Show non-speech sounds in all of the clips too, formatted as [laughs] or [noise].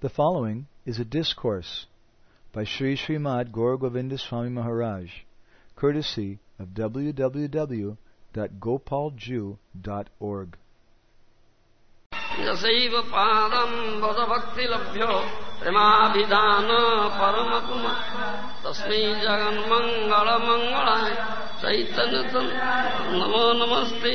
The following is a discourse by Sri Srimad Gaur Govinda Swami Maharaj, courtesy of www.gopalju.org. यशैव पादम् वदभक्तिलभ्यो प्रेमाभिधान परमपुम तस्मै जगन्मङ्गलमङ्गलाय चैतन्य नमो नमस्ते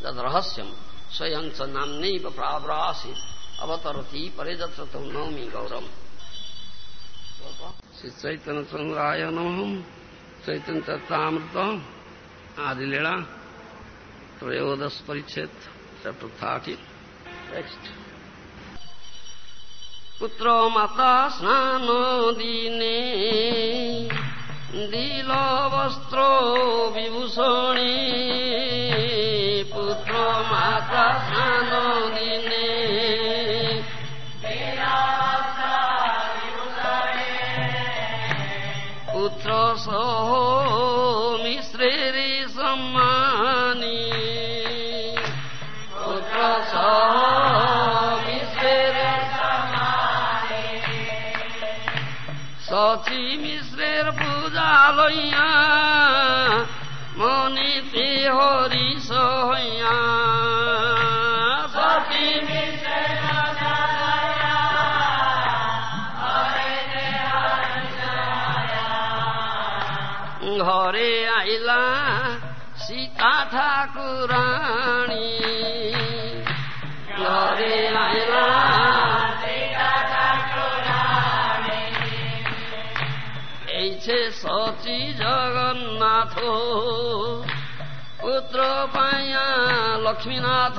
તદરહસ્યમ સ્વયં સ નામનૈવ પ્રાબ્રાસી અવતરતી પરિદત્ર નવમી ગૌરમ શ્રી ચૈતન્ય સમુદાય નમ ચૈતન્ય ચર્ચામૃત આદિલીળા ત્રયોદશ પરિચ્છેદ ચેપ્ટર થર્ટી નેક્સ્ટ પુત્ર માતા સ્નાનો દીને দিল বস্ত্র বিভূষণী পুত্র মাতা স্নান দিনে পুত্র সহ মিশ্রের পূজা লইয়া মনিতে হরি সহইয়া লক্ষ্মীনাথ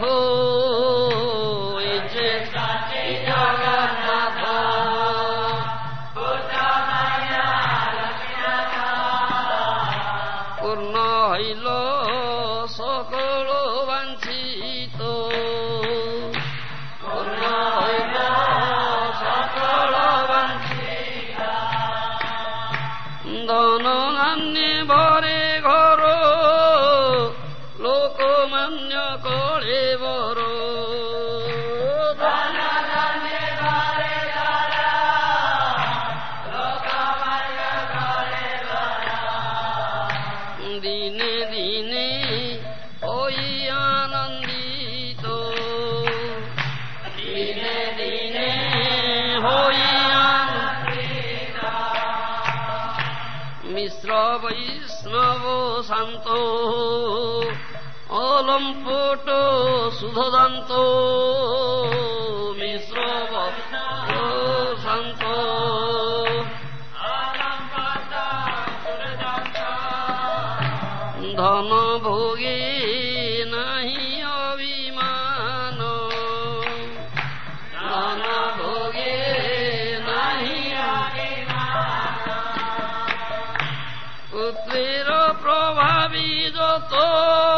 وقال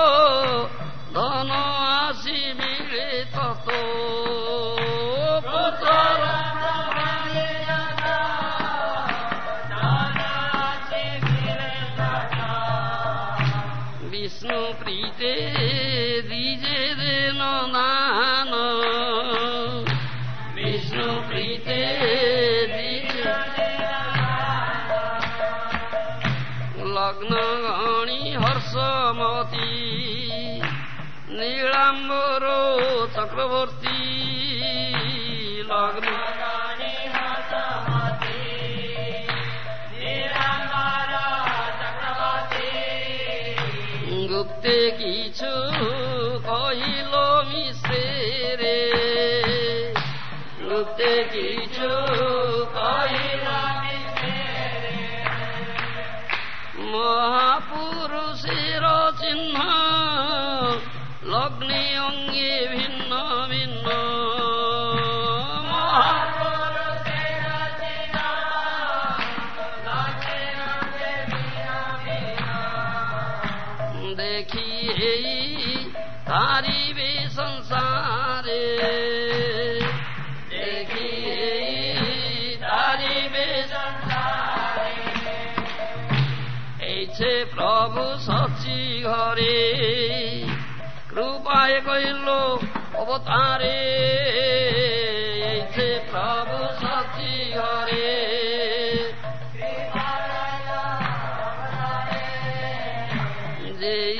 আরে এই যে প্রভু সাথী হরে যেই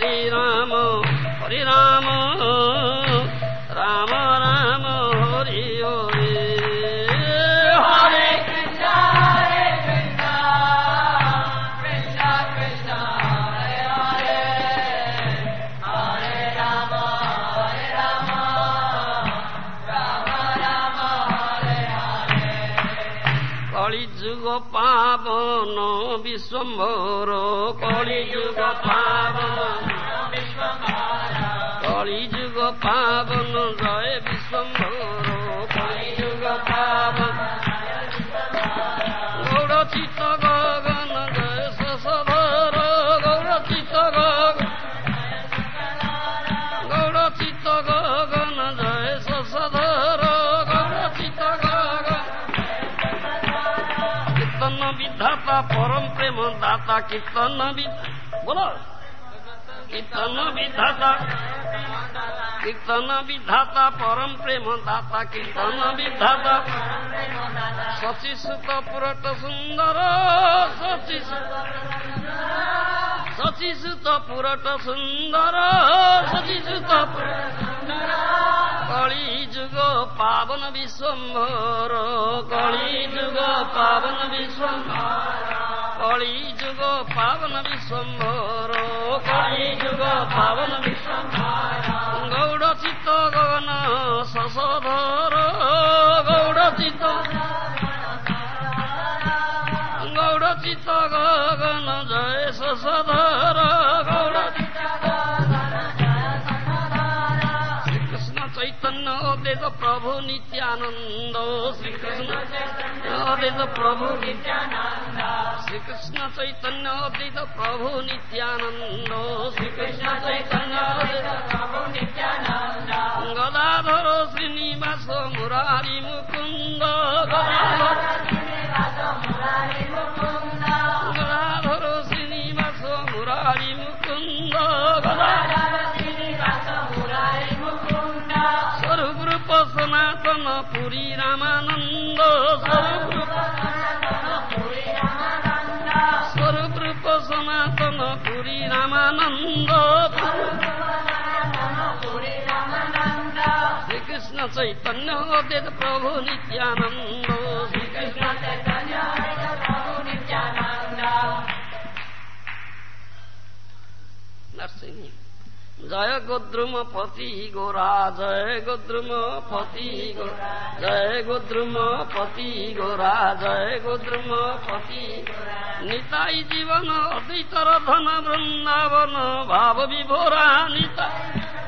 Marina. বিধাতা কীর্তন বলো কীর্তন বিধাতা কীর্তন বিধাতা পরম প্রেম দাতা কীর্তন বিধাতা শশী সুত পুরট সুন্দর শশী সুত পুরট সুন্দর শশী সুত কলি যুগ পাবন বিশ্বম্ভর কলি যুগ পাবন বিশ্বম্ভর କଳି ଯୁଗ ପାବନ ବିଶ୍ୱମ୍ଭର କଳି ଯୁଗ ପାବନ ବିଶ୍ୱମ୍ଭର ଗୌଡ଼ ଚିତ୍ତ ଗଗନ ଶଶଧର ଗୌଡ଼ ଚିତ୍ତ ଗୌଡ଼ ଚିତ୍ତ ଗଗନ ଜୟ ଶଶଧର ଅବେଦ ପ୍ରଭୁ ନିତ୍ୟାନନ୍ଦ। ଶ୍ରୀକୃଷ୍ଣ ଅବେଦ ପ୍ରଭୁ ନିତ୍ୟାନନ୍ଦ। श्रीकृष्ण चैतन्य अद्वैत प्रभु नित्यानन्द श्रीकृष्ण चैतन्य प्रभु नित्यानन्द गदाधर श्रीनिवास मुरारी मुकुन्द गदाधर श्रीनिवास मुरारी मुकुन्द स्वरूप रूप सनातन पुरी रामानन्द स्वरूप रूप स्वरूप চৈতন্য বেদ প্রভু নিত্যানন্দ জয় গোদ্রুম পতি গোরা জয় গোদ্রুম পতি গোরা জয় গোদ্রুম পতি গোরা জয় গোদ্রুম পতি নিতাই জীবন অতীতর ধন বৃন্দাবন ভাব বিভোরা নিতাই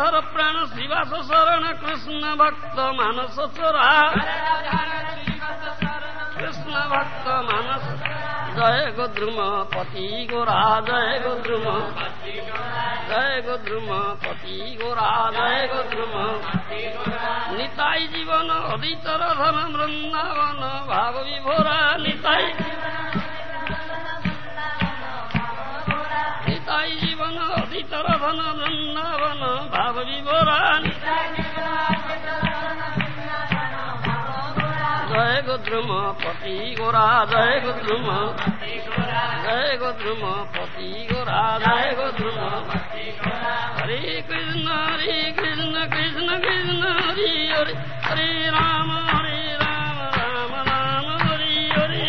ধর প্রাণ শিবাস শরণ, কৃষ্ণ ভক্ত মানস চোরা। কৃষ্ণ ভক্ত মানস, জয় গোদ্রুম পতি গোরা, জয় গোদ্রুম জয় গোদ্রুম পতি গোরা, জয় গোদ্রুম। নিতাই জীবন অদিতর ধন বৃন্দাবন, ভাব বিভোরা, নিতাই নিতাই জীবন অদিতর ধন ভগবান জয় গোদ্রুম পতি গোরা জয় গোদ্রুম জয় গোদ্রুম পতি গোরা জয় গোদ্রুম হরে কৃষ্ণ হরে কৃষ্ণ কৃষ্ণ কৃষ্ণ হরি হরে হরে রাম হরে রাম রাম রাম হরি হরে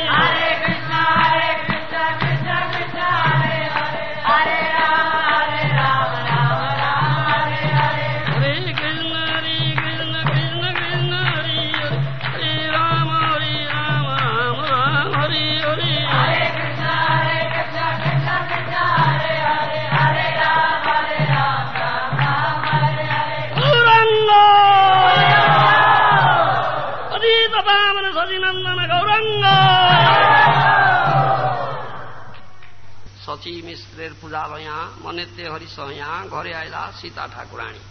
सची मिश्रेर पूजालया मनेते हरिसया घरे आइला Sita ठाकुराणी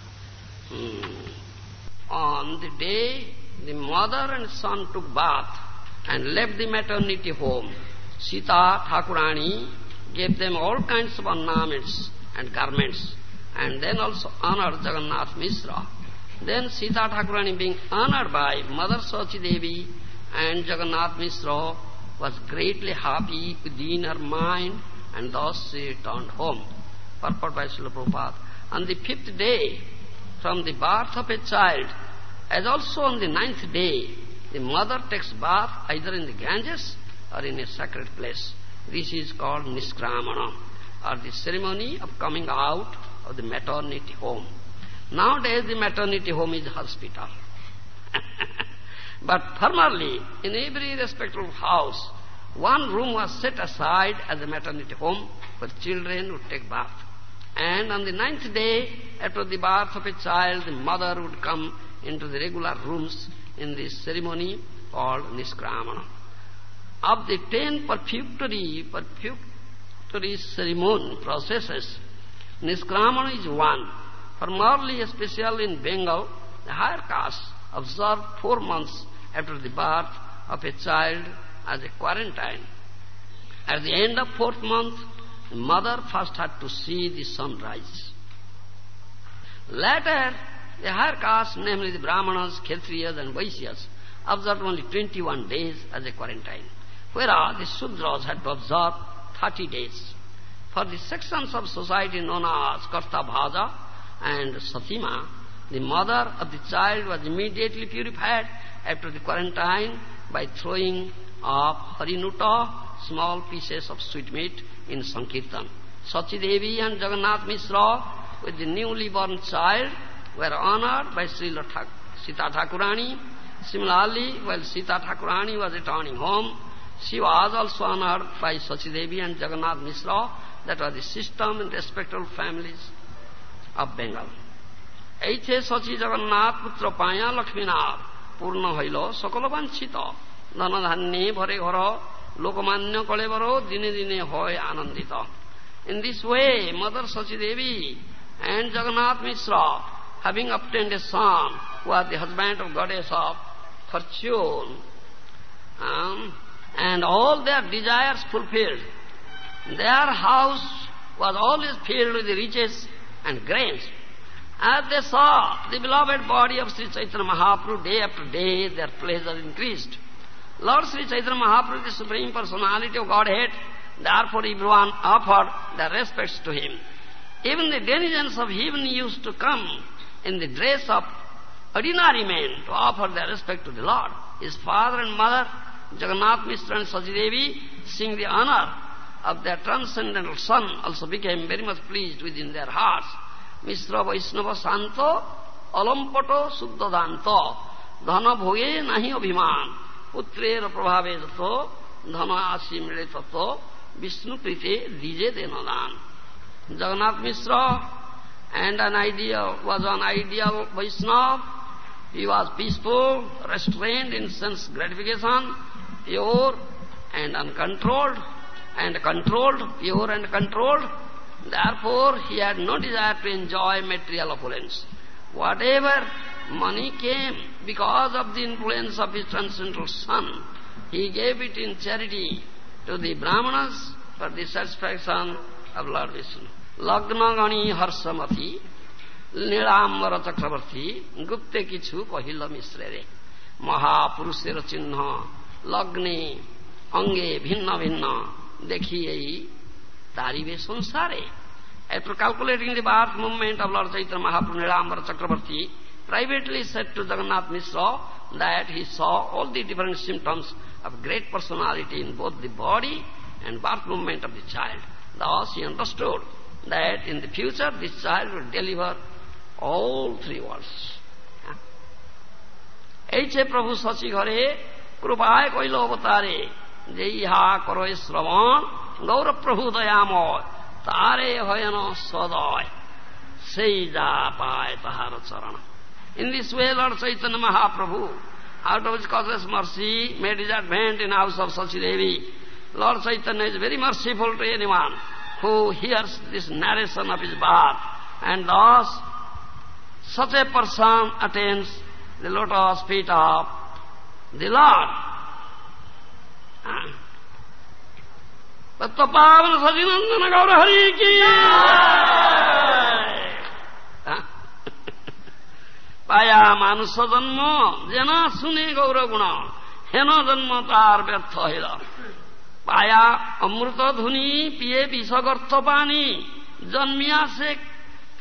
On the day the mother and son took bath and left the maternity home, Sita Thakurani gave them all kinds of ornaments and garments and then also honored Jagannath Mishra. Then Sita Thakurani being honored by Mother Sachi Devi and Jagannath Mishra was greatly happy within her mind and thus she returned home. Purport by Srila Prabhupada. On the fifth day, from the birth of a child, as also on the ninth day, the mother takes bath either in the Ganges or in a sacred place. This is called Niskramana, or the ceremony of coming out of the maternity home. Nowadays the maternity home is hospital. [laughs] But formerly, in every respectable house, one room was set aside as a maternity home where children would take bath. And on the ninth day after the birth of a child, the mother would come into the regular rooms in this ceremony called Niskramana. Of the ten perfunctory, perfunctory ceremony processes, Niskramana is one. Formerly, especially in Bengal, the higher caste observed four months after the birth of a child as a quarantine. At the end of fourth month, the mother first had to see the sunrise. Later, the higher caste, namely the Brahmanas, Kshatriyas and Vaishyas, observed only 21 days as a quarantine, whereas the Sudras had to observe 30 days. For the sections of society known as Karta Bhaja and Satima, the mother of the child was immediately purified after the quarantine by throwing of Harinuta, small pieces of sweetmeat in Sankirtan. Sachidevi and Jagannath Mishra with the newly born child were honored by Sri Thak Sita Thakurani. Similarly, while Sita Thakurani was returning home, she was also honored by Sachidevi and Jagannath Mishra. That was the system in respectable families of Bengal. ऐथे सची जगन्नाथ पुत्र पाया लक्ष्मीनाथ पूर्ण हईल सकल वांछित In this way, Mother Sachi Devi and দিনে Misra, having obtained a son mother Sachi Devi and Jagannath Mishra of obtained um, and all their desires fulfilled. Their house was always filled with riches and grains. As they saw the beloved body of Sri Chaitanya Mahaprabhu day after day, their pleasure increased. Lord Sri Chaitanya Mahaprabhu, the Supreme Personality of Godhead, therefore everyone offered their respects to him. Even the denizens of heaven used to come in the dress of ordinary men to offer their respect to the Lord. His father and mother, Jagannath Mishra and Sachidevi, seeing the honor of their transcendental son, also became very much pleased within their hearts. Mishra Vaishnava Santo, Alampato Suddhadanto, Dhana Bhoge Nahi. पुत्रेर प्रभावे तत्व धमासी मिले तत्व विष्णु प्रीते दीजे देना दान Jagannath Mishra and an ideal, was an ideal Vaishnava. He was peaceful, restrained in sense gratification, pure and uncontrolled, and controlled, pure and controlled. Therefore, he had no desire to enjoy material opulence. Whatever money came, because of the influence of his transcendental son, he gave it in charity to the brahmanas for the satisfaction of Lord Vishnu. Lagna Lagnagani harsamati, nilambara chakravarti, gupte kichu kahila misrere, mahapurushera chinna lagne, ange, bhinna bhinna, dekhiye, tarive sansare. After calculating the birth movement of Lord Chaitanya Mahaprabhu Nilambara Chakravarti, privately said to Jagannath Mishra that he saw all the different symptoms of great personality in both the body and birth movement of the child. Thus he understood that in the future this child will deliver all three worlds. এইছে প্রভু শশী ঘরে কৃপায় কইল অবতারে যে ইহা করয় শ্রবণ গৌরপ্রভু দয়াময় তারে হয়ন সদয় সেই যা পায় তাহার চরণ In this way, Lord Chaitanya Mahaprabhu, out of his causeless mercy, made his advent in house of Sachi Devi. Lord Chaitanya is very merciful to anyone who hears this narration of his birth, and thus such a person attains the lotus feet of the Lord. तत्वपावन Sachinandan गौर हरि की পায়া মানুষ জন্ম যেন শুনে গৌর গুণ হেন জন্ম তার ব্যর্থ হইল পায়া অমৃত ধুনি পিয়ে বিষগর্থ পানি জন্মিয়া সে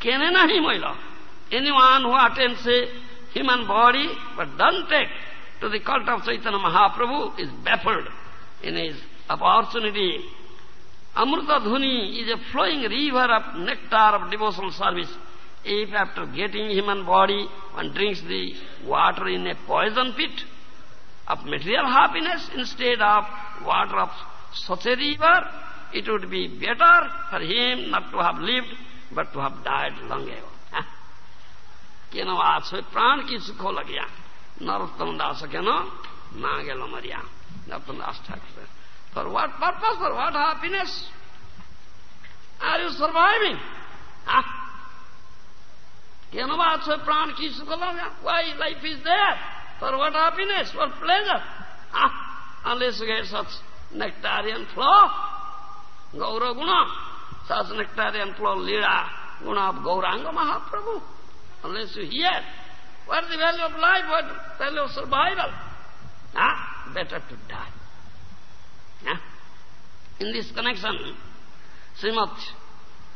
কেনে নাহি মইল anyone who attends a human body but doesn't take to the cult of Chaitanya Mahaprabhu is baffled in his opportunity. Amrita Dhuni is a flowing river of nectar of devotional service. If after getting human body one drinks the water in a poison pit of material happiness instead of water of such a river, it would be better for him not to have lived but to have died long ago. কেন আছে প্রাণ কিছু খো লাগিয়া নরোত্তম দাস কেন না গেল মরিয়া Narottam Das Thakur for what purpose for what happiness R Kenova so pran ki. Why life is there? For what happiness? For pleasure? Ah, unless you get such nectarian flow. Gaura guna. Such nectarian flow lila guna of Gauranga Mahaprabhu. Unless you hear. What is the value of life? What the value of survival? Ah, better to die. Ah. In this connection, Srimad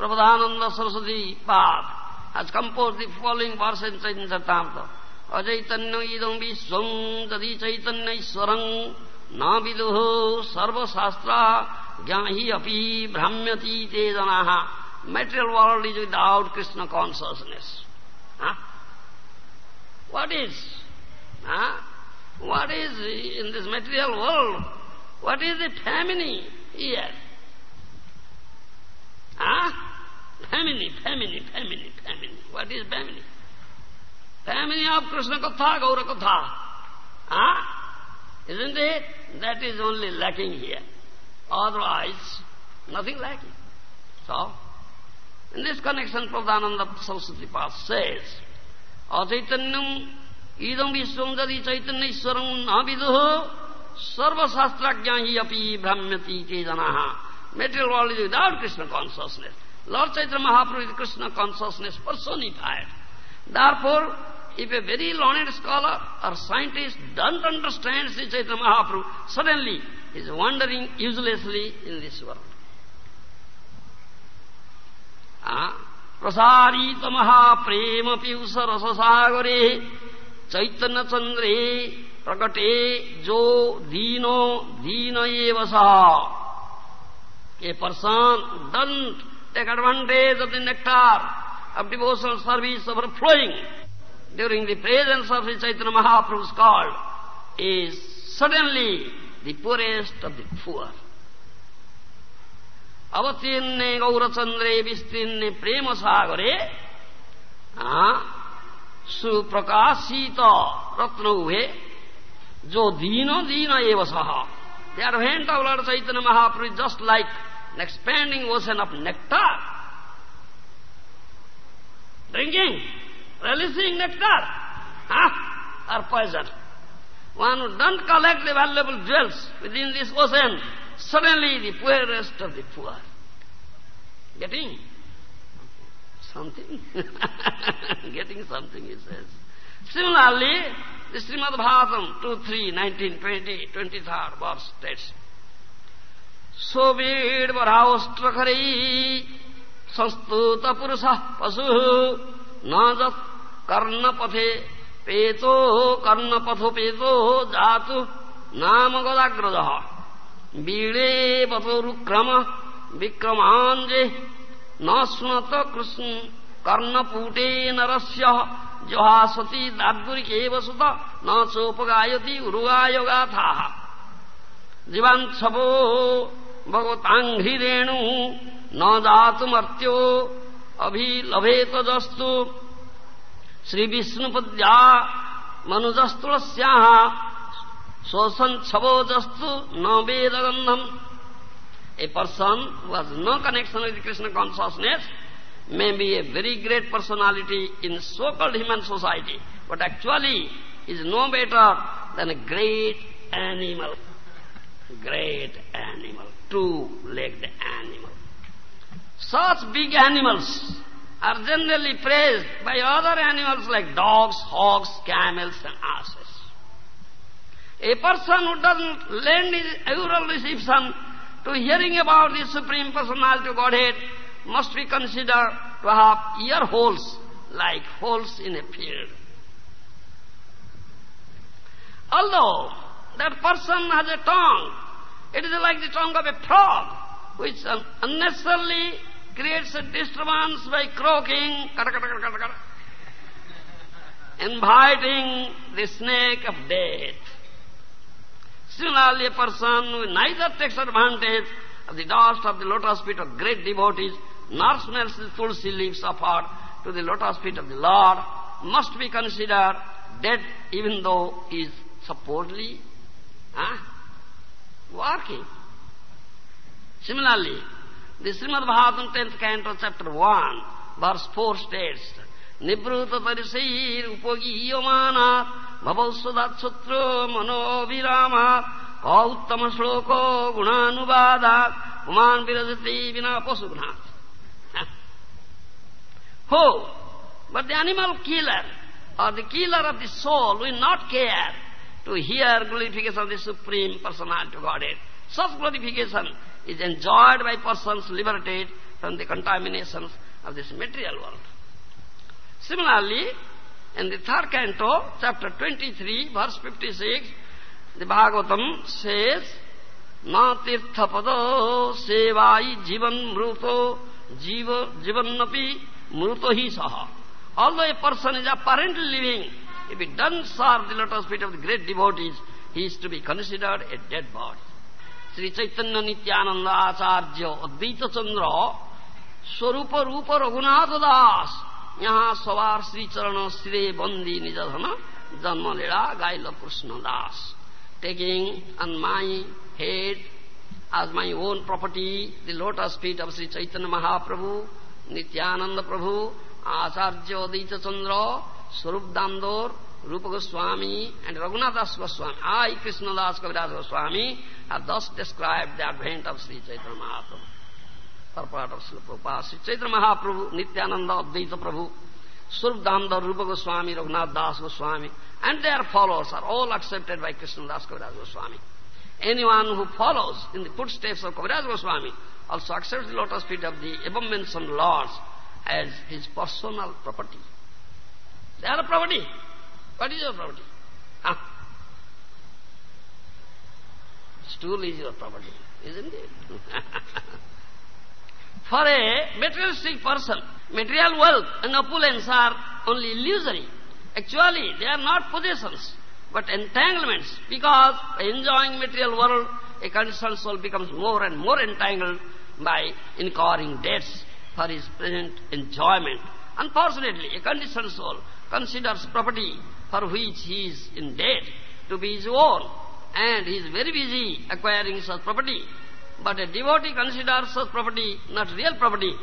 Prabodhananda Saraswati Bhava has composed the following verse in Chaitanya Ajaitanya idam vishwam tadi chaitanya iswaram na viduhu sarva shastra jnahi api brahmyati te janaha. Material world is without Krishna consciousness. Huh? What is? Huh? What is in this material world? What is the family here? Huh? Family, family, family, family. What is family? Family of Krishna Katha, Gaura Katha. Huh? Isn't it? That is only lacking here. Otherwise, nothing lacking. So, in this connection, Prabhupada Saraswati Path says, Achaitanyam idam vishwam jadi chaitanya iswaram naviduho sarva shastrajnahi api brahmyati te janaha. Material world is without Krishna consciousness. Lord Chaitanya Mahaprabhu is Krishna consciousness personified. Therefore, if a very learned scholar or scientist doesn't understand Sri Chaitanya Mahaprabhu, suddenly he is wandering uselessly in this world. प्रसारित महाप्रेम पीयूष रस सागरे चैतन्य चंद्रे प्रकटे जो दीनो दीन एव A person doesn't take advantage of the nectar of devotional service overflowing during the presence of Sri Chaitanya Mahaprabhu is called is suddenly the poorest of the poor. अवतीर्णे गौरचंद्रे विस्तीर्णे प्रेम सागरे सुप्रकाशित रत्न हुए जो दीनो दीन एव सह They are went of Lord Chaitanya Mahaprabhu just like an expanding ocean of nectar. Drinking, releasing nectar, huh? or poison. One who doesn't collect the valuable jewels within this ocean suddenly the poorest of the poor. Getting something? [laughs] Getting something, he says. Similarly, the Srimad Bhagavatam 2, 3, 19, 20, 23rd verse states, स्वीड्पराष्ट्रखरैः संस्तूतपुरुषः पशुः। न जत् कर्णपथे पेतो कर्णपथोपेतो जातु। नाम बीडे पथोरुक्रम विक्रमाञ्जे। न स्मत कृष्ण कर्णपूटे नरस्य। जहासति सती सुत। न चोपगायति उरुगाय गाथाः भगवताङ्घ्रिरेणु न जातुमर्त्यो अभिलभेतदस्तु श्रीविष्णुपद्या मनुजस्तुलस्याः स्वसञ्छवोजस्तु न वेदगन्धम्। A person was no connection with Krishna consciousness may be a very great personality in so called human society but actually is no better than a great animal Great animal, two-legged animal. Such big animals are generally praised by other animals like dogs, hogs, camels and asses. A person who doesn't lend his aural reception to hearing about the Supreme Personality of Godhead must be considered to have ear holes like holes in a field. Although that person has a tongue, it is like the tongue of a frog, which um, unnecessarily creates a disturbance by croaking, inviting the snake of death. Similarly, a person who neither takes advantage of the dust of the lotus feet of great devotees, nor smells the tulsi leaves offered to the lotus feet of the Lord, must be considered dead even though he is supposedly huh, working. Similarly, the Srimad Bhagavatam 10th canto, chapter 1, verse 4 states, Nibruta tarisir upogiyamana bhavasudat sutra manovirama kauttama shloko gunanubada uman virazati vina pasugna. Who? [laughs] But the animal killer or the killer of the soul will not care to hear glorification of the Supreme Personality of Godhead. Such glorification is enjoyed by persons liberated from the contaminations of this material world. Similarly, in the third canto, chapter 23, verse 56, the Bhagavatam says, Na tirthapada sevai jivan mruto jivan napi mruto hi saha. Although a person is apparently living, if it doesn't serve the lotus feet of the great devotees, he is to be considered a dead body. Sri Chaitanya Nityananda Acharya Advaita Chandra Swarupa Rupa Raghunatha Das yaha सवार Sri चरण Sri बंदी निज धन जन्म लीला गाइल Krishna Das taking on my head as my own property the lotus feet of Sri Chaitanya Mahaprabhu, Nityananda Prabhu, Acharya Advaita Chandra, Swarup Damodar, Rupa Goswami and Raghunath Das Goswami. I, Krishna Das Kaviraj Goswami, have thus described the advent of Sri Chaitanya Mahaprabhu. Purport of Srila Prabhupada. Sri Chaitanya Mahaprabhu, Nityananda Advaita Prabhu, Swarup Damodar, Rupa Goswami, Raghunath Das Goswami, and their followers are all accepted by Krishna Das Kaviraj Goswami. Anyone who follows in the footsteps of Kaviraj Goswami also accepts the lotus feet of the above-mentioned lords as his personal property. They are a property. What is your property? Huh? Stool is your property, isn't it? [laughs] For a materialistic person, material wealth and opulence are only illusory. Actually, they are not possessions, but entanglements, because by enjoying material world, a conditioned soul becomes more and more entangled by incurring debts for his present enjoyment. Unfortunately, a conditioned soul considers property for which he is in debt to be his own, and he is very busy acquiring such property. But a devotee considers such property not real property.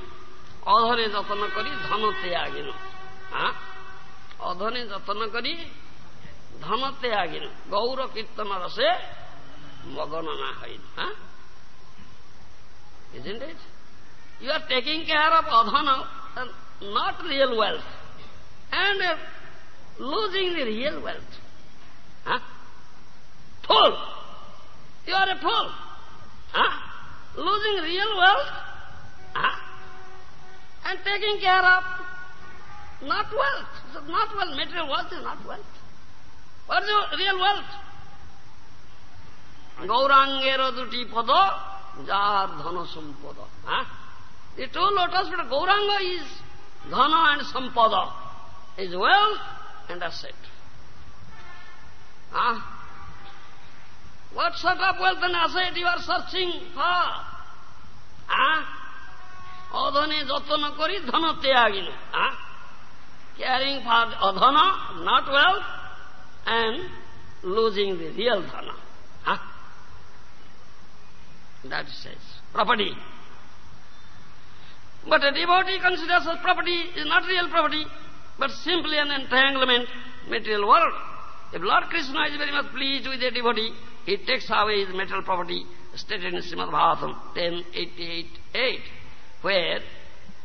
অধনে যত্ন করি ধন ত্যাগিন অধনে যত্ন করি ধন ত্যাগিন গৌর কীর্তন রসে মগন না হইন Isn't it? You are taking care of adhana, not real wealth, and uh, losing the real wealth. Huh? Fool! You are a fool. Huh? Losing real wealth huh? and taking care of not wealth. Not wealth. Material wealth is not wealth. What is your real wealth? গৌরাঙ্গের দুটি পদ যার ধন সম্পদ হ্যাঁ The two lotus but Gauranga is dhana and sampada, is wealth, and that's it. Ah, huh? What sort of wealth and asset you are searching for? Ah, Adhane jatana kari dhana tyagina. Ah, Caring for adhana, not wealth, and losing the real dhana. Ah, That says property. But a devotee considers property is not real property but simply an entanglement, material world. If Lord Krishna is very much pleased with a devotee, he takes away his material property, stated in Srimad Bhagavatam 10.88.8, where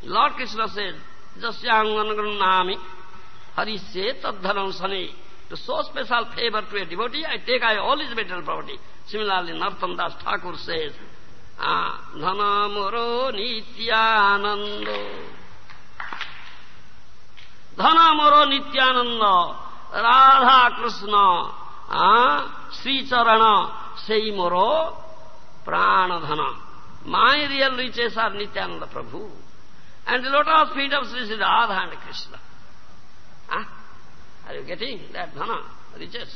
Lord Krishna says, Jasyanganagranami harise tadharamsane. To show special favor to a devotee, I take away all his material property. Similarly, Narottam Das Thakur says, ah, धनमरो Nityanand Nityananda ধন মোর নিত্যানন্দ রাধা কৃষ্ণ শ্রীচরণ সেই মোর প্রাণ ধন My real riches are Nityananda Prabhu and the lotus feet of Sri Radha and Krishna. Huh? Are you getting that dhana, riches?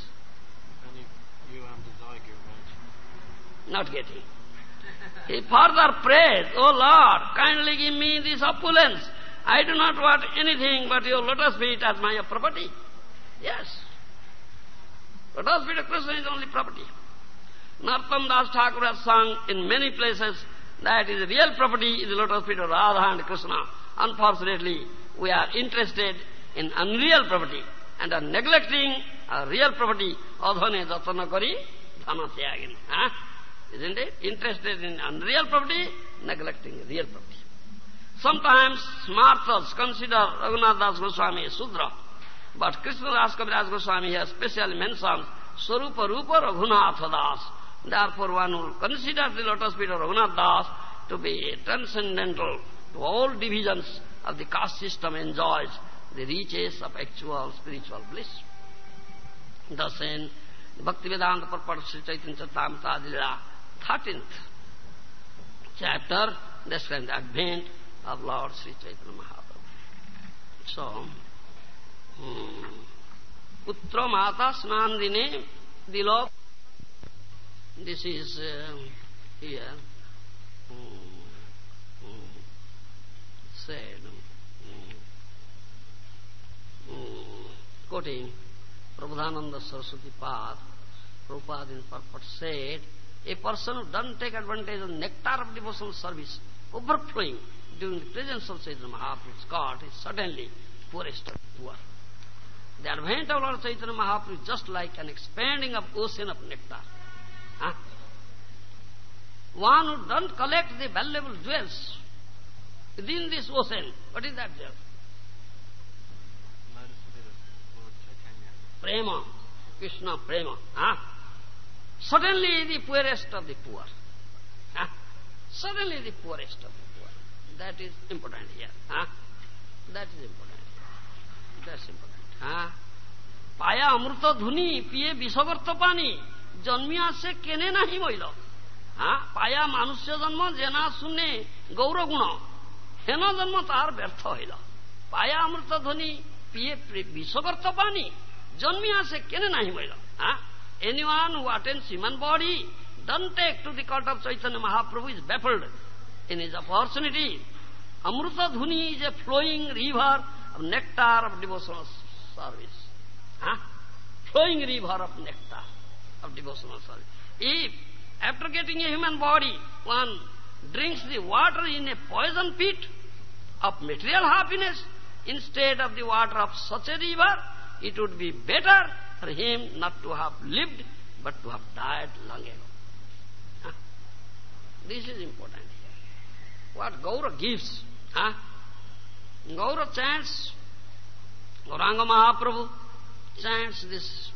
And you, you and the Zaigur not getting. He further prays, Oh Lord, kindly give me this opulence. I do not want anything but your lotus feet as my property. Yes. Lotus feet of Krishna is only property. Narottam Das Thakur has sung in many places that his real property is the lotus feet of Radha and Krishna. Unfortunately, we are interested in unreal property and are neglecting our real property. Adhane jatana kari dhana tyagin. Huh? Isn't it? Interested in unreal property, neglecting real property. Sometimes smartas consider Raghunath Das Goswami a Sudra, but Krishna Das Kaviraj Goswami has specially mentioned Swarupa Rupa Raghunath Das. Therefore one will consider the lotus feet of Raghunath Das to be transcendental to all divisions of the caste system enjoys the riches of actual spiritual bliss. Thus in Bhaktivedanta purport Sri Chaitanya Charitamrita 13th chapter describes the advent of Lord Sri Chaitanya Mahaprabhu. So, hmm, Putra Mata Snandine Dilo, this is uh, here, hmm, hmm, said, quoting Prabhudananda Saraswati Path, Prabhupada in purport said, a person who doesn't take advantage of the nectar of devotional service overflowing during the presence of Chaitanya Mahaprabhu's God is certainly poorest of poor. The advent of Lord Chaitanya Mahaprabhu is just like an expanding of ocean of nectar. Huh? One who doesn't collect the valuable jewels within this ocean, what is that jewel? Prema, Krishna Prema. Huh? Suddenly the poorest of the poor. Huh? Suddenly the poorest of the poor. That is important here. Huh? That is important. That's important. Huh? পায়া অমৃত ধুনি পিয়ে বিষবর্ত পানি জন্মিয়া সে কেনে নাহি বইল হ্যাঁ পায়া মানুষ্য জন্ম জেনা শুনে গৌরগুণ হেন জন্ম তাহার ব্যর্থ হইল পায়া অমৃত ধ্বনি পিয়ে বিষবর্ত পানি জন্মিয়া সে কেনে নাহি বইল হ্যাঁ Anyone who attends human body, doesn't take to the court of Chaitanya Mahaprabhu is baffled in his opportunity. Amrita Dhuni is a flowing river of nectar of devotional service. Huh? Flowing river of nectar of devotional service. If, after getting a human body, one drinks the water in a poison pit of material happiness, instead of the water of such a river, it would be better for him not to have lived, but to have died long ago. Huh? This is important. What Gaura gives. Huh? Gaura chants, Gauranga Mahaprabhu chants this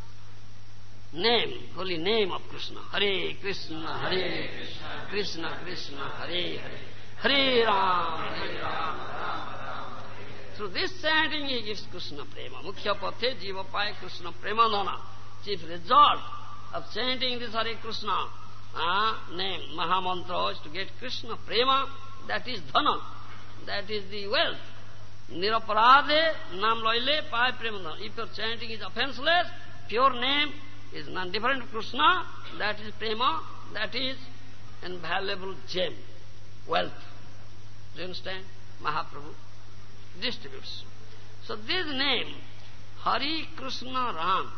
name, holy name of Krishna. Hare Krishna, Hare Krishna, Krishna Krishna, Hare Hare. Hare Ram, Hare Ram, through this chanting he gives Krishna prema. Mukhya pathe jiva pai Krishna prema. Chief result of chanting this Hare Krishna uh, name, Mahamantra is to get Krishna prema. That is dhana. That is the wealth. Niraparade nam loile pai prema nana. If your chanting is offenseless, pure name is none different to Krishna. That is prema. That is invaluable gem, wealth. Do you understand? Mahaprabhu distributes. So this name, Hari Krishna Ram,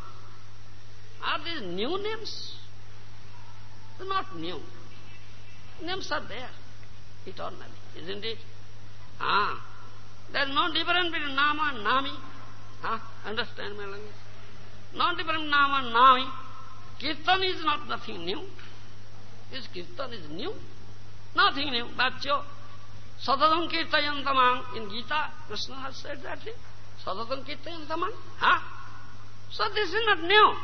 are these new names? They're not new. Names are there, eternally, isn't it? Ah, there's no difference between Nama and Nami. Ah, understand my language? No difference between Nama and Nami. Kirtan is not nothing new. This Kirtan is new. Nothing new. Bachyo, Sadatam kirtayantamang. In Gita, Krishna has said that thing. Sadatam kirtayantamang. Huh? So this is not new.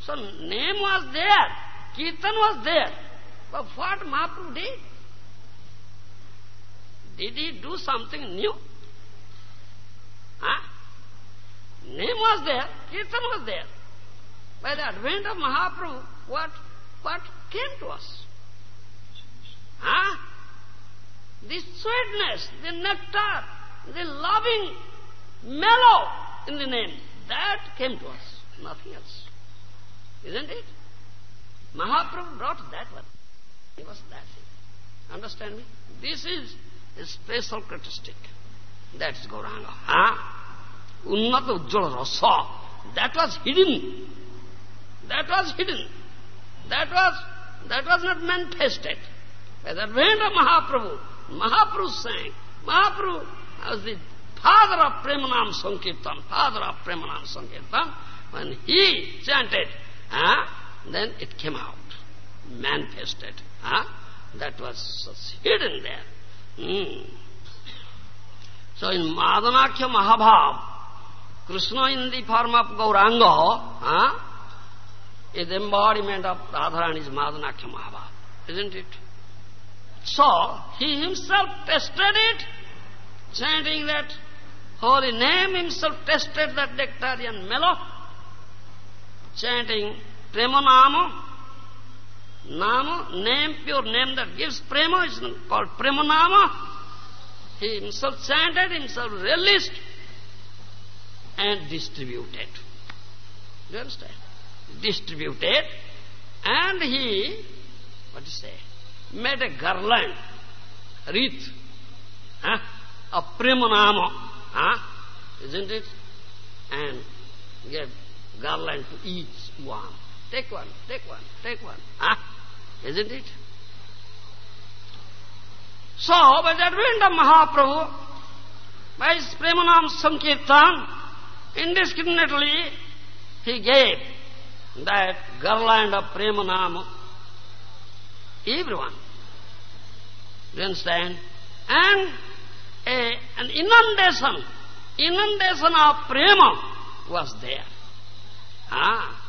So name was there. Kirtan was there. But what Mahaprabhu did? Did he do something new? Huh? Name was there, Kirtan was there. By the advent of Mahaprabhu, what, what came to us? Huh? the sweetness, the nectar, the loving mellow in the name, that came to us, nothing else. Isn't it? Mahaprabhu brought that one. He was that. Understand me? This is special characteristic. That's Gauranga. Huh? Unnata Ujjala Rasa. That was hidden. That was hidden. That was that was not manifested. By the of Mahaprabhu, Mahaprabhu sang. Mahaprabhu was the father of Premanam Sankirtan, father of Premanam Sankirtan. When he chanted, huh, then it came out, manifested. Huh? That was hidden there. Mm. So in Madanakhya Mahabhav, Krishna in the form of Gauranga huh, is embodiment of Radharani's Madanakhya Mahabhav, isn't it? So, he himself tested it, chanting that holy name, himself tested that nectarian mellow, chanting Premanama, Nama, name, pure name that gives prema is called Premanama. He himself chanted, himself released and distributed. Do you understand? Distributed and he, what you say, made a garland, wreath, huh, of Premanama, huh, isn't it? And gave garland to each one. Take one, take one, take one. Ah, Isn't it? So, by the advent of Mahaprabhu, by his Premanam Sankirtan, indiscriminately he gave that garland of Premanam everyone. Do you understand? And a, an inundation, inundation of prema was there. Ah.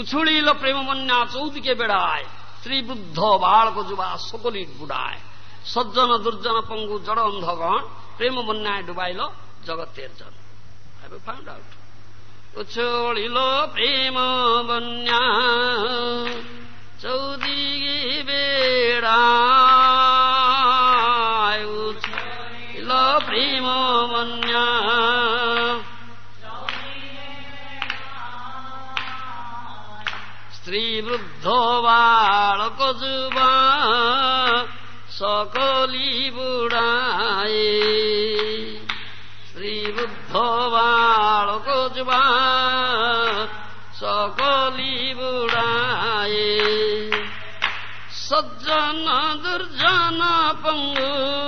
उछुड़ील प्रेम बन्या चौदिके बेड़ाए श्री बुद्ध बाळको जुबा सकली बुडाए सज्जन दुर्जन पंगु जड़ अंधगण प्रेम बन्याय डुबाइल जगतेर जन Have you found out? उछोड़िल प्रेम बन्या चौदिके बेड़ा વૃદ્ધો બાળક જુવા સકલી બુડાય શ્રી વૃદ્ધો બાળક જુવા સકલી બુડાય સજ્જન દુર્જન પંગુ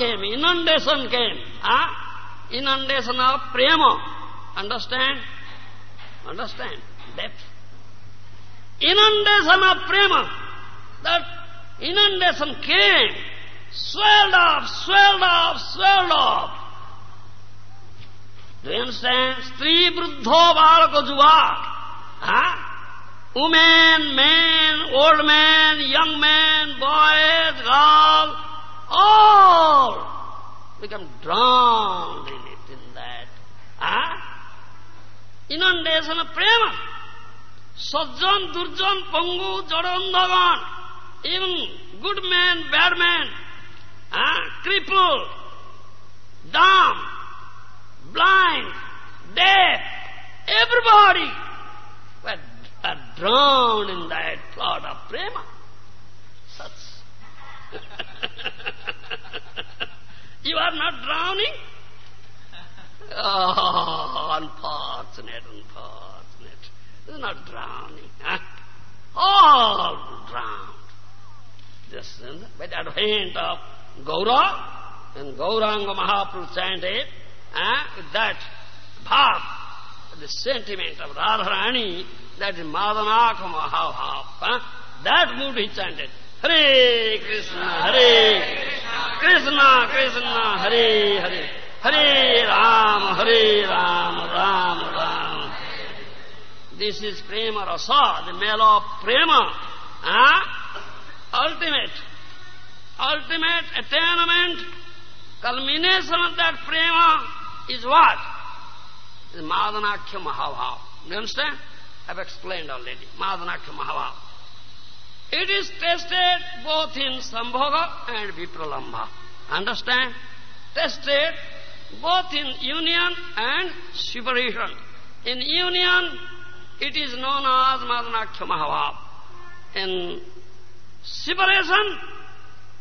came, inundation came. Huh? Inundation of prema. Understand? Understand? Depth. Inundation of prema. That inundation came, swelled up, swelled up, swelled up. Do you understand? Stri bruddho balako juva. Huh? Women, men, old men, young men, boys, girls, all become drowned in it, in that. Huh? Inundation of prema. Sajjan, Durjan, Pangu, Jadandhagan, even good man, bad man, ah, crippled, dumb, blind, deaf, everybody were, are drowned in that flood of prema. Such. [laughs] you are not drowning? Oh, [laughs] unfortunate, unfortunate. Is not drowning. Huh? All drowned. Just by the advent of Gaura, and Gauranga Mahaprabhu chanted, eh, with that bhav, the sentiment of Radharani, that is Madanaka Mahabhav, eh, that mood he chanted. Hare Krishna, Hare Krishna, Krishna, Krishna Hare Hare, Hare Ram, Hare Ram, Ram Ram. This is prema rasa, the male of prema. Ah? Ultimate. Ultimate attainment, culmination of that prema is what? Is Madanakhya Mahabhav. You understand? I've explained already. Madanakhya Mahabhav. It is tested both in Sambhoga and Vipralambha. Understand? Tested both in union and separation. In union, it is known as Madanakhya Mahabhav. In separation,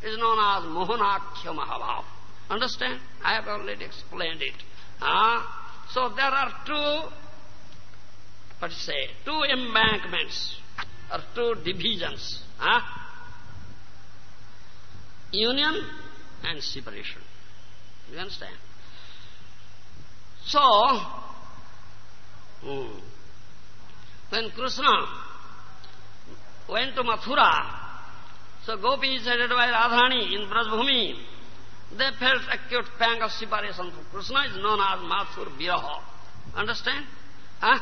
it is known as Mohanakhya Mahabhav. Understand? I have already explained it. Ah, so there are two, what say, two embankments or two divisions. Huh? Union and separation. You understand? So, hmm, when Krishna went to Mathura, so gopis headed by Radharani in Brajbhumi, they felt acute pang of separation from Krishna is known as Mathur Viraha. Understand? Huh?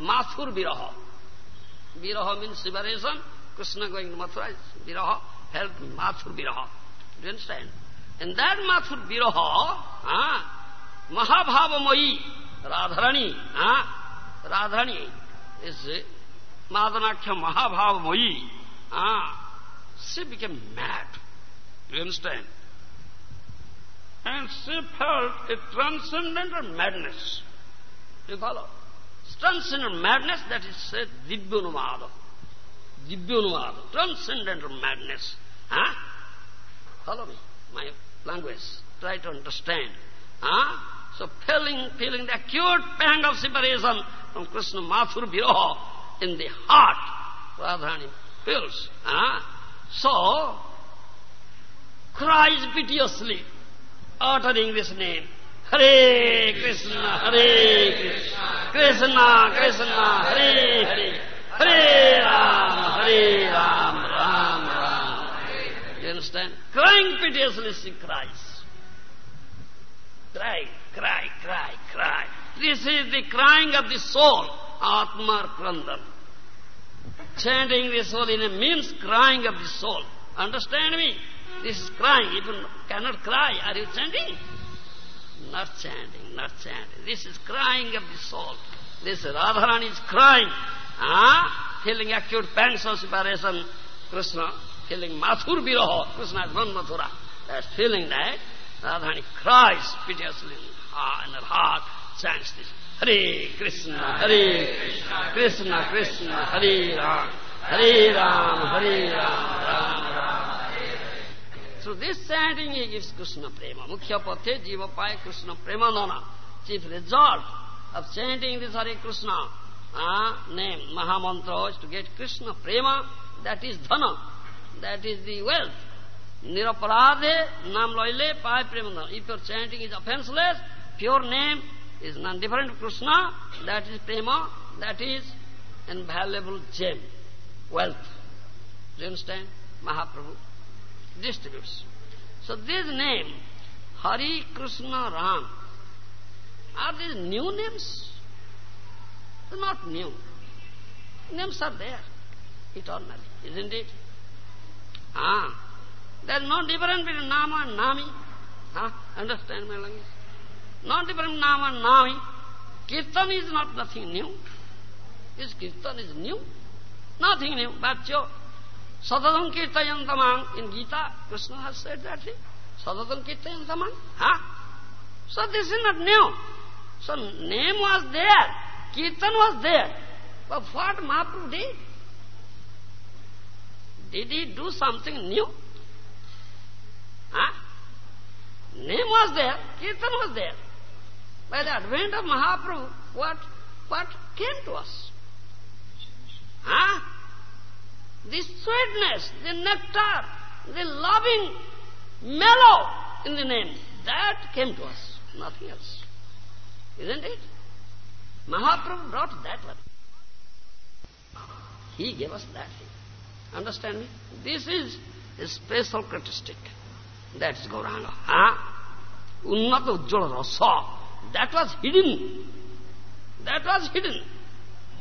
Mathur Viraha. Viraha means separation. Krishna going to Mathura is Viraha, felt Mathur Viraha. Do you understand? In that Mathur Viraha, ah, huh, Mahabhavamoyi, Radharani, huh, Radharani is Madanakhya Mahabhavamoyi. Huh, ah, she became mad. Do you understand? And she felt a transcendental madness. Do You follow? Transcendental madness, that is said Divyunumada. Divyunumada, transcendental madness. Huh? Follow me, my language. Try to understand. Huh? So feeling, feeling the acute pang of separation from Krishna Mathur Viraha in the heart, Radharani feels. Huh? So, cries piteously, uttering this name. Hare Krishna, Hare Krishna, Krishna Krishna, Hare Hare, Hare Ram, Hare Ram, Ram Ram. You understand? Crying piteously she cries. Cry, cry, cry, cry. This is the crying of the soul, Atma Krandan. Chanting the soul in a means crying of the soul. Understand me? This is crying. If you cannot cry, are you chanting? Not chanting, not chanting. This is crying of the soul. This Radharani is crying. Ah, feeling acute pangs of separation. Krishna feeling Mathur Viraha. Krishna is one Mathura. That's feeling that. Radharani cries piteously in her heart, chants this. Hare Krishna, Hare Krishna, Krishna Krishna, Hare Ram, Hare Ram, Hare Ram, Ram Ram. So this chanting he gives Krishna Prema. Mukhya Pathe Jiva Pai Krishna Prema Nana. Chief result of chanting this Hare Krishna uh, name, Mahamantra is to get Krishna Prema, that is dhana, that is the wealth. Niraparadhe nam loile pai prema If your chanting is offenseless, pure name is none different Krishna, that is prema, that is invaluable gem, wealth. Do you understand? Mahaprabhu distributes. So this name, Hari Krishna Ram, are these new names? They're not new. Names are there, eternally, isn't it? Ah, there's no difference between Nama and Nami. Ah, understand my language? No difference between Nama and Nami. Kirtan is not nothing new. This Kirtan is new. Nothing new. But your Sadadam Kirtayantamang in Gita, Krishna has said that eh? thing. Sadadam Kirtayantamang. Huh? So this is not new. So name was there, Kirtan was there. But what Mahaprabhu did? Did he do something new? Huh? Name was there, Kirtan was there. By the advent of Mahaprabhu, what, what came to us? Huh? The sweetness, the nectar, the loving mellow in the name, that came to us, nothing else. Isn't it? Mahaprabhu brought that one. He gave us that. Understand me? This is a special characteristic. That's Gauranga. Huh? Unnata Ujjala Rasa. That was hidden. That was hidden.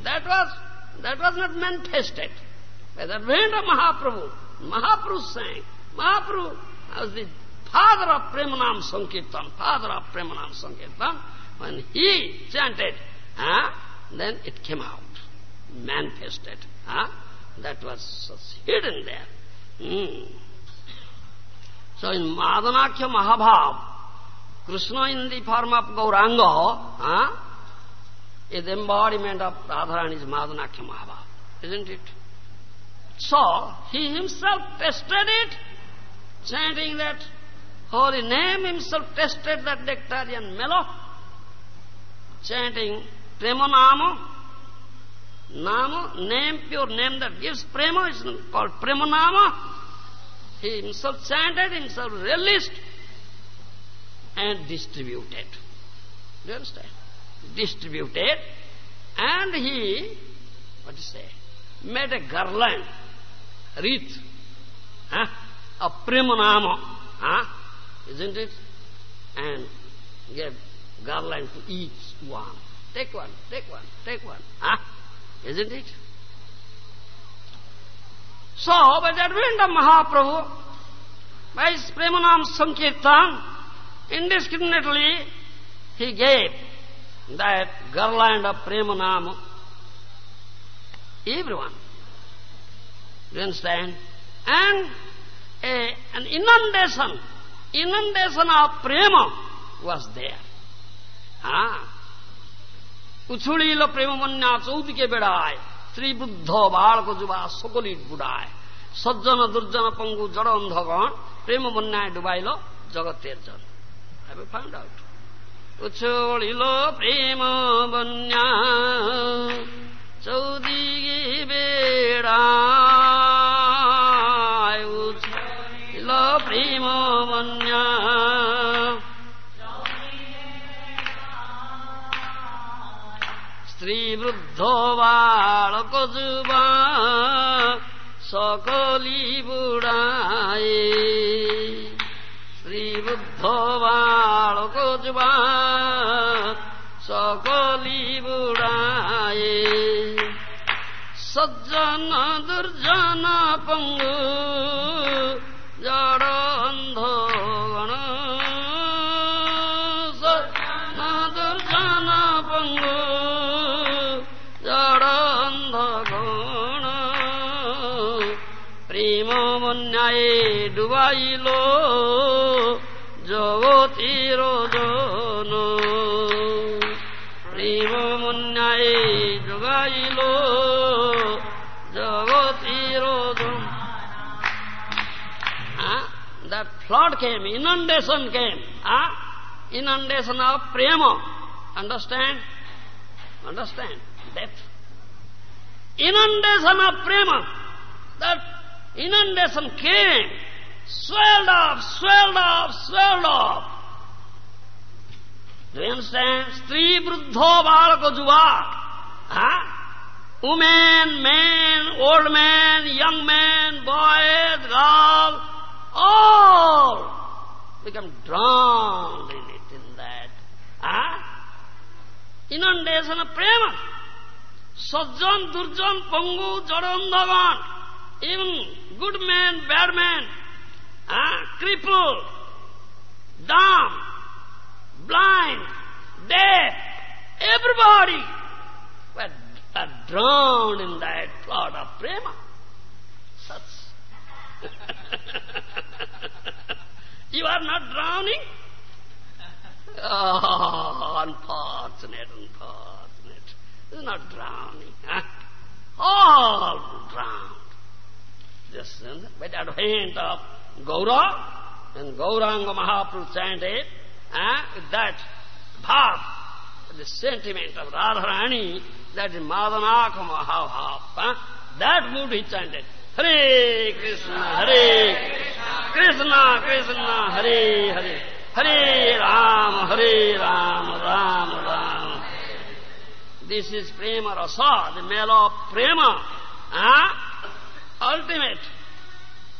That was, that was not manifested. Advent of Mahaprabhu, Mahaprabhu sang. Mahaprabhu was the father of Premanam Sankirtan, father of Premanam Sankirtan. When he chanted, huh, then it came out, manifested. Huh? That was hidden there. Hmm. So in Madanakhya Mahabhav, Krishna in the form of Gauranga huh, is embodiment of Radharani's Madanakhya Mahabhav, isn't it? So, he himself tested it, chanting that holy name, himself tested that nectarian mellow, chanting Premanama, Nama, name, pure name that gives prema is called Premanama. He himself chanted, himself released and distributed. Do you understand? Distributed and he, what do you say, made a garland, wreath, huh, a Premanama, huh, isn't it? And gave garland to each one. Take one, take one, take one. Huh? Isn't it? So, by the advent of Mahaprabhu, by his Premanam Sankirtan, indiscriminately he gave that garland of Premanam everyone. Do you understand? And a, an inundation, inundation of prema was there. Ah. উছুড়িল প্রেম বন্যা চৌদিকে বেড়ায় ত্রিবুদ্ধ বাড়ক যুবা সকলি বুড়ায় সজ্জন দুর্জন পঙ্গু জড় অন্ধগণ প্রেম বন্যায় ডুবাইল জগতের জন হ্যাভ ফাউন্ড আউট উছড়িল প্রেম বন্যা চৌদিকে বেড়ায় ধোবালক যুবা সকলি বুড়াই। শ্রীবুদ্ধ বালক যুবা সকলি বুড়াই। সজ্জন দুর্জন পঙ্গু জগতির জন প্রেম বন্যায় ডুবাইল জগতির জন That flood came, inundation came. Huh? Inundation of prema. Understand? Understand? Depth. Inundation of prema. That inundation came, swelled up, swelled up, swelled up. Juva. Huh? Women, men, old men, young men, boys, girls, all become drowned in it, in that. Huh? Inundation of prema. Sajjan, Durjan, Pangu, Jadandhagan, even good men, bad men, ah, crippled, dumb, blind, deaf, everybody were, were drowned in that flood of prema. Such. [laughs] you are not drowning? Oh, unfortunate, unfortunate. You're not drowning. Huh? All drowned. Just by the advent of Gaura, and Gauranga Mahaprabhu chanted, uh, with that bhav, the sentiment of Radharani, that is Madanaka Mahabhav, huh? that mood he chanted. Hare Krishna, Hare Krishna, Krishna, Hare Hare, Hare Ram, Hare Ram, Ram Ram. This is prema rasa, the mellow of prema. Huh? Ultimate,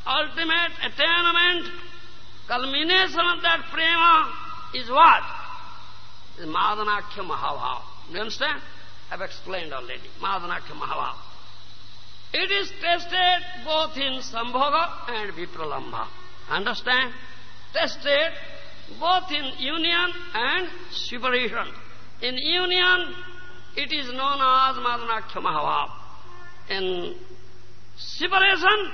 ultimate attainment, culmination of that prema is what? Is Madanakhya Mahabhav. Do you understand? I've explained already, Madanakhya Mahabhav. It is tested both in Sambhoga and Vipralambha. Understand? Tested both in union and separation. In union, it is known as Madanakhya Mahabhav. In separation,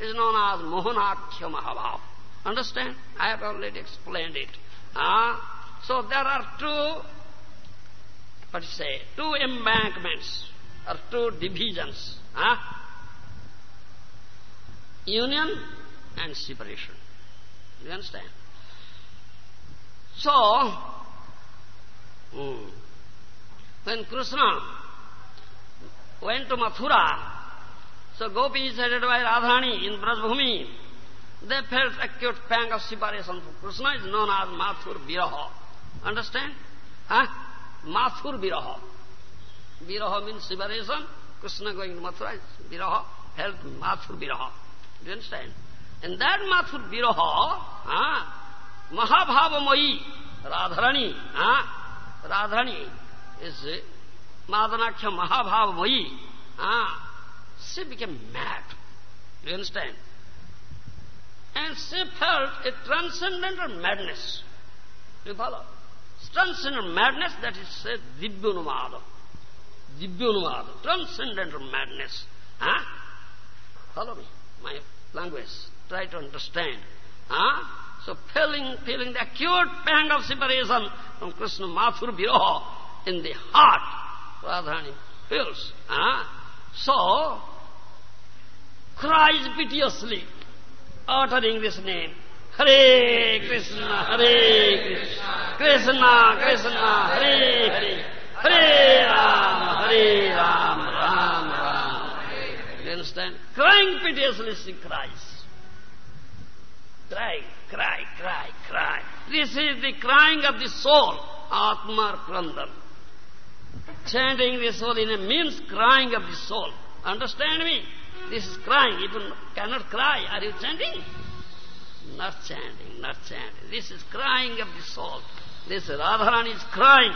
it is known as Mohanakhya Mahabhav. Understand? I have already explained it. Uh, so there are two, what say, two embankments, or two divisions. Uh, union and separation. You understand? So, hmm, when Krishna went to Mathura, so Gopi gopis headed by Radharani in Brajbhumi, they felt acute pang of separation from Krishna is known as Mathur Viraha. Understand? Huh? Mathur Viraha. Viraha means separation. Krishna going to Mathura is Viraha, felt Mathur Viraha. Do you understand? In that Mathur Viraha, huh, Mahabhavamayi, Radharani, huh, Radharani is Madanakhya Mahabhavamayi, huh, she became mad. Do you understand? And she felt a transcendental madness. You follow? Transcendental madness, that is said Divyunumada. Divyunumada, transcendental madness. Huh? Follow me, my language. Try to understand. Huh? So feeling, feeling the acute pang of separation from Krishna Mathur Viraha in the heart, Radharani feels. Huh? So, cries piteously, uttering this name. Hare Krishna, Hare Krishna, Krishna Krishna, Hare Hare, Hare Ram, Hare Ram, Ram Ram. You understand? Crying piteously she cries. Cry, cry, cry, cry. This is the crying of the soul, Atma Krandan. Chanting the soul in a means crying of the soul. Understand me? This is crying. You cannot cry. Are you chanting? Not chanting, not chanting. This is crying of the soul. This Radharani is crying.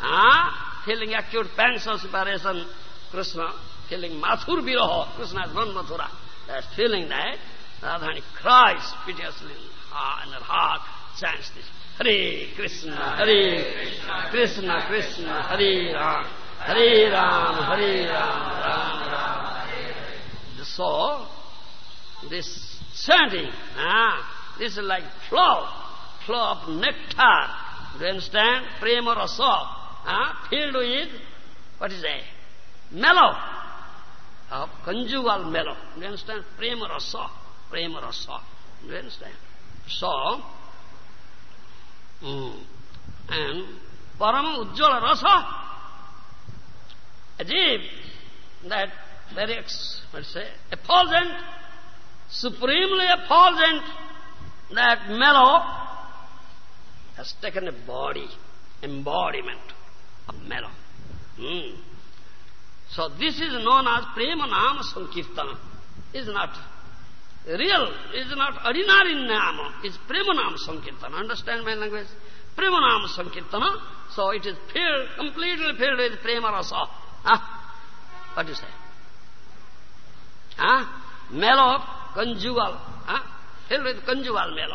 Ah, feeling acute pangs of separation. Krishna feeling Mathur Viraha. Krishna has run Mathura. That feeling that Radharani cries piteously in her heart, chants this. Hare Krishna, Hare Krishna, Krishna Krishna, Hare Ram, Hare Ram, Hare Ram Ram. So, this chanting, ah, this is like flow, flow of nectar. Do you understand? Prema rasa, ah, filled with, what is that? Mellow, of conjugal mellow. Do you understand? Prema rasa, prema rasa. Do you understand? So, mm, and Parama Ujjala Rasa, as if that very, let's say, effulgent, supremely effulgent, that mellow has taken a body, embodiment of mellow. Hmm. So this is known as Prema Nama Sankirtana. Is not real, is not ordinary Nama, is Prema Nama Sankirtana. Understand my language? Prema Nama Sankirtana. So it is filled, completely filled with Prema Rasa. Huh? What do you say? Mail of conjugal fill with mail.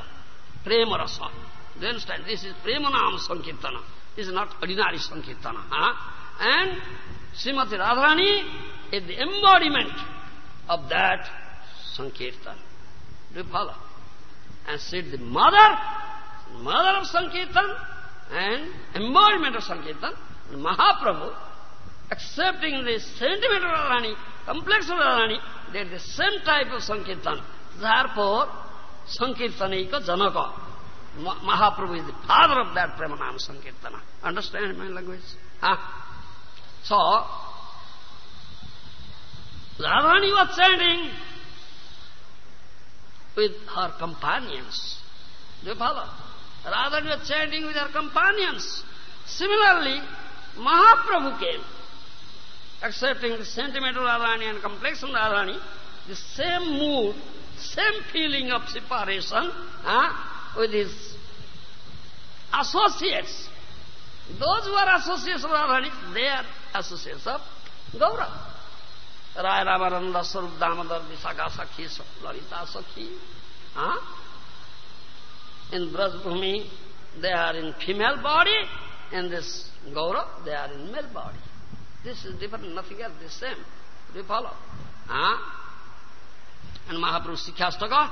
Prema rasa. Understand this is प्रेम नाम संकीर्तन। Is not ordinary sankirtan. हाँ? And Shrimati Radharani is the embodiment of that sankirtan. Do follow and sit the mother mother of sankirtan and embodiment of sankirtan Mahaprabhu accepting the sentiment of Radharani, complex they are the same type of Sankirtan. Therefore, Sankirtanika Janaka. Mahaprabhu is the father of that Premanam Sankirtana. Understand my language? Huh? So, Radharani was chanting with her companions. Do you follow? Radharani was chanting with her companions. Similarly, Mahaprabhu came accepting the sentimental Radharani and complexion Radharani, the same mood, same feeling of separation huh, with his associates. Those who are associates of Radharani, they are associates of Gaura. Raya Ramananda, Sarup Damodar, Visakha Sakhi, Lalita Sakhi. Huh? In Brajbhumi, they are in female body, and this Gaura, they are in male body. This is different, nothing else, the same. Do you follow? Huh? And Mahaprabhu Sikhastaka,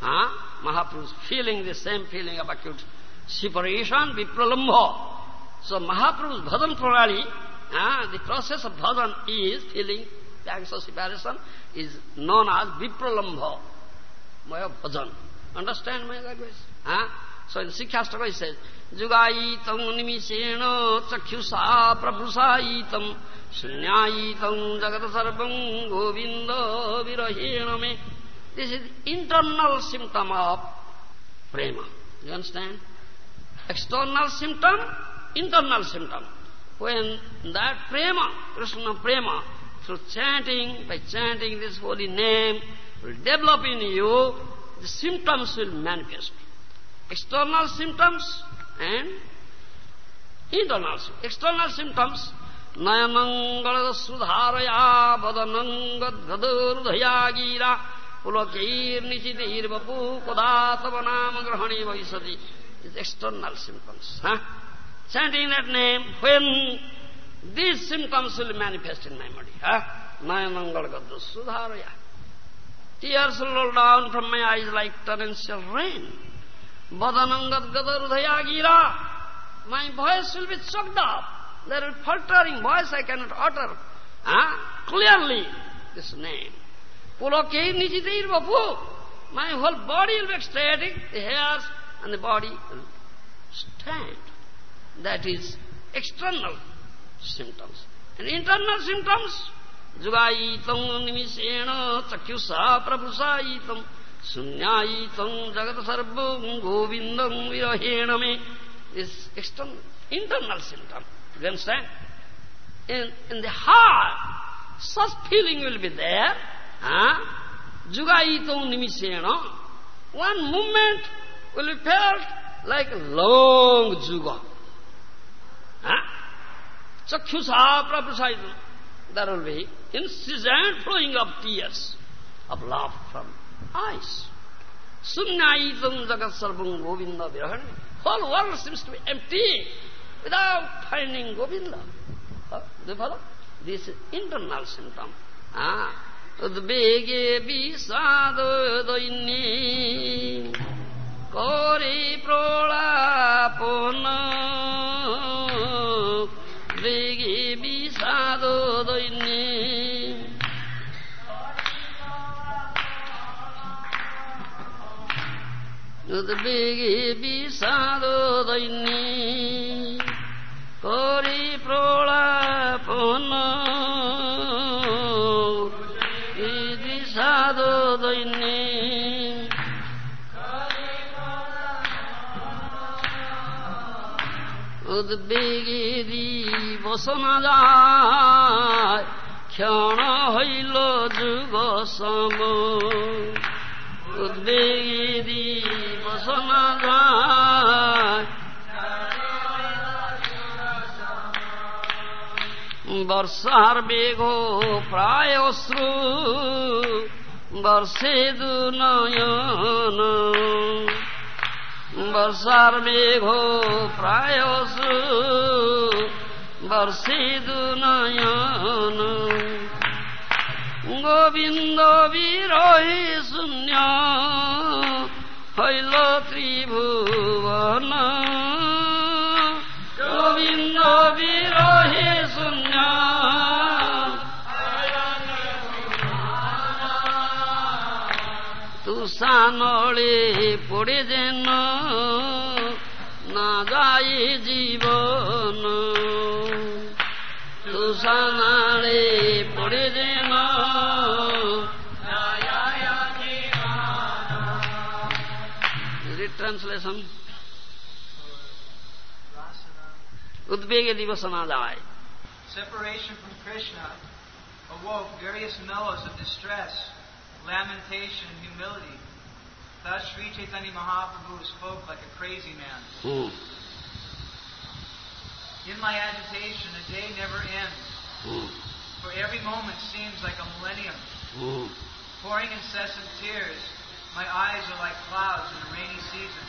huh? Mahaprabhu feeling the same feeling of acute separation, vipralambha. So Mahaprabhu's bhajan pranali, uh, the process of bhajan is feeling thanks of separation, is known as vipralambha, maya bhajan. Understand my language? Huh? शिक्षास्त्रकै से जुगायितं निमिषेण चक्षुषा प्रभुषायितं जगत सर्वं गोविन्द विरहेण मे this is internal symptom of prema you understand external symptom internal symptom when that prema Krishna prema through chanting by chanting this holy name will develop in you the symptoms will manifest External symptoms, and internal, external symptoms, nayanangala sudharaya vadanangadgadurdhaya gira pulakir nichitir vapu kodatavanam grahani vaisati. It's external symptoms. Huh? Chanting that name, when these symptoms will manifest in my body. Huh? Sudharaya. Tears roll down from my eyes like torrential rain. My voice will be choked up. There be faltering voice I cannot utter. Huh? Clearly, this name. Pulake nijitir vapu. My whole body will be ecstatic, the hairs and the body will stand. That is external symptoms. And internal symptoms, Sunyayitam jagat sarvam govindam virahena me is external, internal symptom. You understand? In, in the heart, such feeling will be there. Huh? Jugayitam nimishena. One movement will be felt like long juga. Huh? Chakshusa prabhusayitam. There will be incessant flowing of tears of love from eyes. Sunnayitam jagat sarvam Govinda virahan. Whole world seems to be empty without finding Govinda. Uh, do you follow? This is internal symptom. Ah. Udbege visadodoini kori prolapona Udbege visadodoini উদ্বেগে বিষাদ করি প্রলাপন। বিষাদ দৈন্যে উদ্বেগে দিবস না যায়, ক্ষণ হইল যুগ সম উদ্বেগী বসনা বর্ষার বেগ প্রায় অশ্রু বর্ষে দু নয়ন বর্ষার মেঘ প্রায় অশ্রু বর্ষে দু নয়ন গোবিন্দ বিরহে শূন্য হইল ত্রিভুবন। গোবিন্দ বিরহে শূন্য। তুষানলে পড়ে যেন না যায় জীবন। তুষানালে পড়ে যেন translation? Udvega Divasanadai. Separation from Krishna awoke various mellows of distress, lamentation, humility. Thus Sri Chaitanya Mahaprabhu spoke like a crazy man. Mm. In my agitation, a day never ends. Mm. For every moment seems like a millennium. Mm. Pouring incessant tears, my eyes are like clouds in a rainy season.